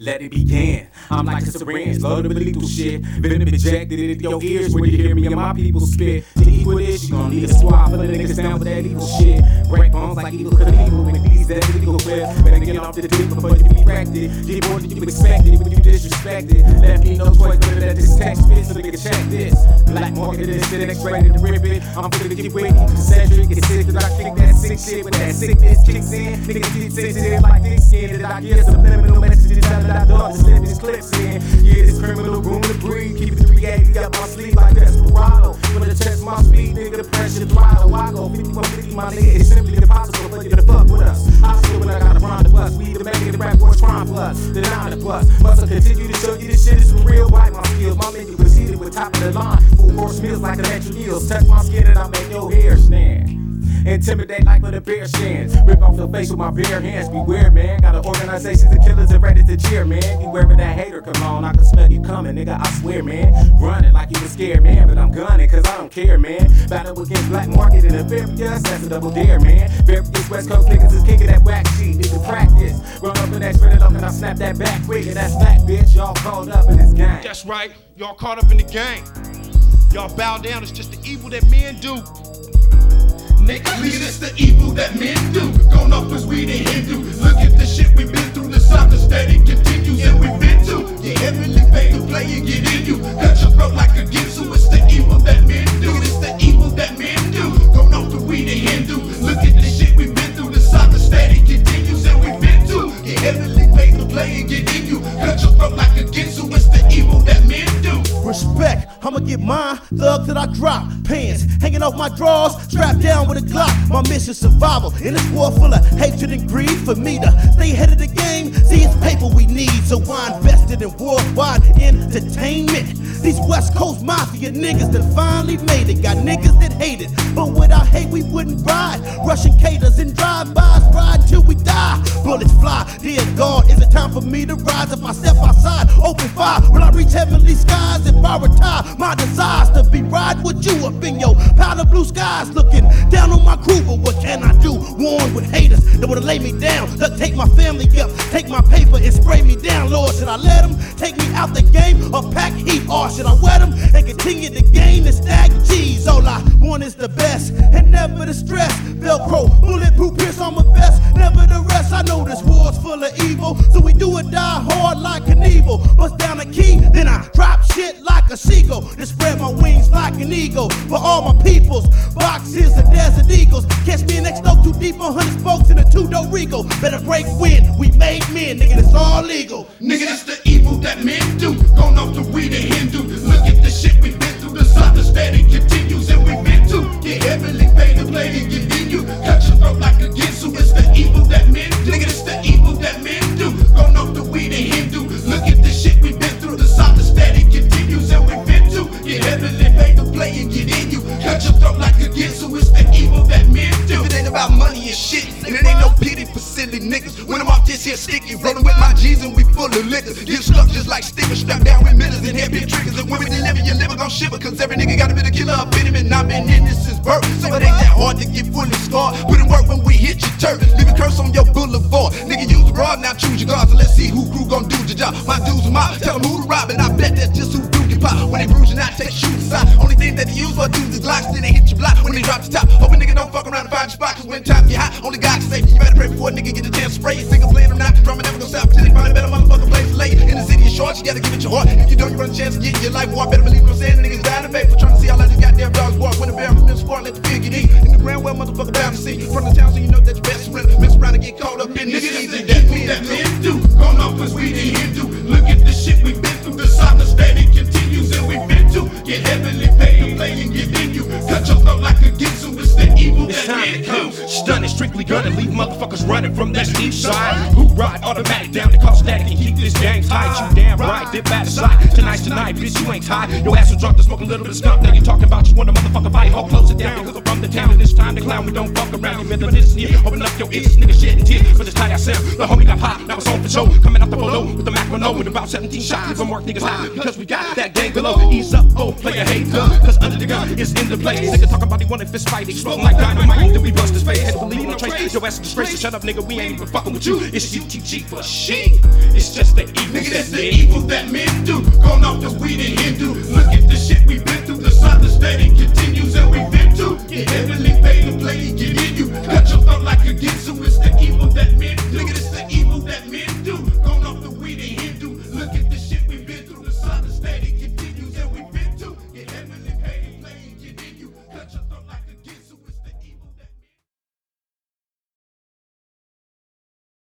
let it begin. I'm like a syringe, loaded with lethal shit. Venom injected into your ears when you hear me and my people spit. To equal this, you gon' need a squad of niggas down with that evil shit. Break bones like Evel Knievel with these that illegal whip. Better get off the dick before you be wrecked. Get more than you expected when you disrespected. Left me no choice but to let this text fit so nigga check this. Black market this shit, X ready to rip it. I'm finna get with it. Cedric is sick, cause I kick that sick shit when that sickness kicks in. Niggas get sensitive like this skin that I get subliminal messages that I dog to slip these clips in. Yeah, this criminal room to breathe. Keep it 380 up my sleeve like Desperado. When the test my speed, nigga, the pressure throttle. I go 5150, my nigga. It's simply impossible for you to fuck with us. I feel when I got a rhyme to bust. We the make it rap boys crime plus. The nine to plus. Must continue to show you this shit is real. Wipe my skills. My menu proceeded with top of the line. Full course meals like electric meals. Touch my skin and I make your hair stand. Intimidate like with a bear stands. Rip off your face with my bare hands. Beware, man. Got an organization of killers and ready to cheer, man. You wearing that hater come on. I can smell you coming, nigga. I swear, man. Running like you was scared, man. But I'm gunning, cause I don't care, man. Battle against black market and the various. That's a double dare, man. Various West Coast niggas is kicking that whack sheet. Need to practice. Run up and that shredded up and I snap that back quick. And that's that, bitch. Y'all caught up in this game. That's right, y'all caught up in the game. Y'all bow down, it's just the evil that men do. Nigga, lead us the evil that men do. Gone off as we the Hindu. Look at the shit we've been through. The soccer steady continues and we've been to. You heavily paid to play and get in you. Cut your throat like a ginsu. Get mine, thug till I drop. Pants hanging off my drawers, strapped down with a Glock. My mission survival in this war full of hatred and greed. For me to stay ahead of the game, see it's paper we need. So I invested in worldwide entertainment. These West Coast mafia niggas that finally made it. Got niggas that hate it, but without hate we wouldn't ride. Russian caters and drive-bys, ride till we die. Bullets fly, dear God, time for me to rise? If I step outside, open fire, will I reach heavenly skies? If I retire, my desires to be riding with you up in your of blue skies, looking down on my crew. But what can I do? Warned with haters that would lay me down, that take my family up, take my paper and spray me down. Lord, should I let them take me out the game or pack heat? Or should I wet them and continue to gain the stack G's? All I want is the best and never the stress. Velcro, bulletproof, pierce on my vest, never the rest. I know this war's full of evil, so we do it die hard like an evil. Bust down the key, then I drop shit like a seagull. Then spread my wings like an eagle. For all my peoples, boxes of desert eagles. Catch me next door too deep on hundred spokes in a two door regal. Better break wind, we made men, nigga, it's all legal. Nigga, it's the evil that men and shit, and it ain't no pity for silly niggas. When I'm off this here sticky, rolling with my G's and we full of liquor. Get stuck just like stickers, strapped down with millers and heavy triggers. And when we deliver, your liver gon' shiver, cause every nigga got a bit of killer up in him, and I've been in this since birth. So it ain't that hard to get fully scarred. Put in work when we hit your turf, leave a curse on your boulevard. Nigga, use the rod, now choose your guards, and let's see who crew gon' do the job. My only God can save you. You better pray before a nigga get chance to spray. Single playing them not, the drummer never gonna stop until they find a better motherfucker place to lay. In the city of short, you gotta give it your heart. If you don't, you run a chance of getting your life war. Better believe what I'm saying. The niggas dying to pay for trying to see all of these goddamn dogs walk. When the bear from this sport, let the pig get eat. In the ground well, motherfucker bound to see. From the Strictly gunning, leave motherfuckers running from that steep side. Who ride automatic down the cost static and keep this gang tight? You damn right, dip back aside. Tonight's tonight, bitch, you ain't tied. Your ass was drunk to smoke a little bit of skunk. Now you talking about you want a motherfucker fight. Ho, close it down because I'm the town and it's time to clown. We don't fuck around. You better listen here. Open up your ears, nigga, shedding tears. But just tie yourself. The homie got pop, now it's on for show. Coming out the polo with the Mac Renault with about 17 shots. Leave 'em mark niggas high because we got that gang below. Ease up, oh, play a hater. Cause under the gun is in the place. Nigga talking about he wanted fist fight. Exploding like dynamite. Then we bust his face. To believe no trace. Your ass is disgrace. So shut up, nigga. We ain't even fucking with you. It's UTG for she. It's just the evil Nigga, that's the evil that men do. Gone off the weed and Hindu. Look at the shit we've been through. The is steady.